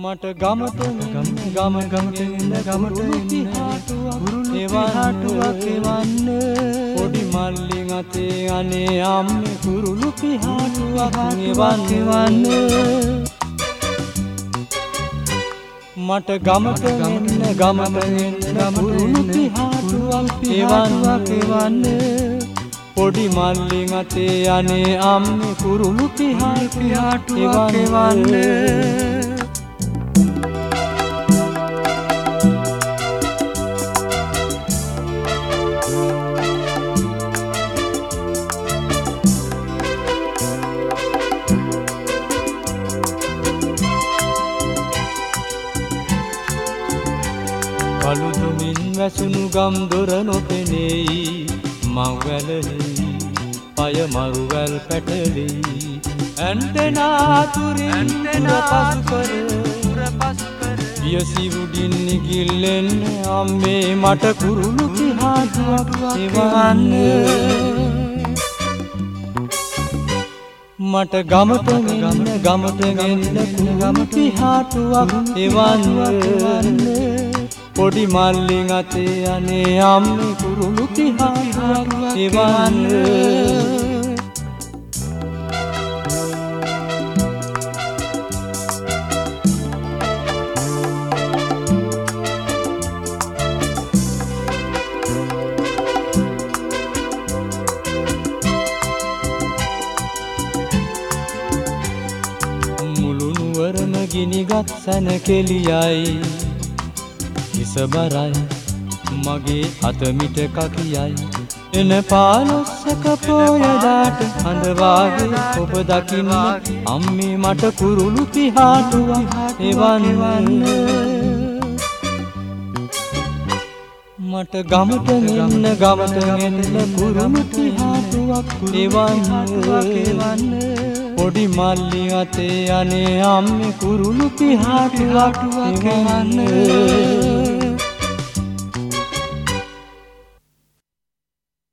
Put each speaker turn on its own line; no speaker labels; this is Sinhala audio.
මට ගමට ගම ගම ගමට එන්න ගමට එන්න එවාටුවක් එවන්න. පොඩි මල්ලින් අතේ අනේ අම්මේ කුරුළු පිහාටුවක් එවන්න. එවන්න මට ගමට ගමන්න ගමට එන්න කුරුළු පිහාටුවක් එවන්නක් එවන්න. පොඩි මල්ලින් අතේ අනේ අම්මේ කුරුළු පිහාටුවක් එවන්න කළුදුමින් වැසුණු ගම් දොර නොපෙනෙයි. මංවැලෙහි පය මරුවැල් පැටලී ඇන්ටෙනාතුරින් පසු කර වියසිවුඩින් නිගිල්ලෙන් අම්මේ මට කුරුළු පිහාටුවක් එවන්න. මට ගමට ගන්න ගමට ගෙන්න ගම පිහාටුවක් එවන්න. පොඩි මල්ලින් අතේ අනේ අම්මේ කුරුළු පිහාටුවක් එවන්න මුළුනුවරම ගිනිගත් සැන කෙලියයි හිසබරයි මගේ අතමිට කකියයි. එන පාලොස්සක පෝයදාට හඳවාගේ ඔබ දකින්න අම්මේ මට කුරුළු පිහාටුවක් එවන්වන්න මට ගමට එන්න ගමට එන්න කුරුළු පිහාටුවක්. එවන්න පොඩි මල්ලි අතේ අනේ අම්මේ කුරුළු පිහාටුවක්. එවන්න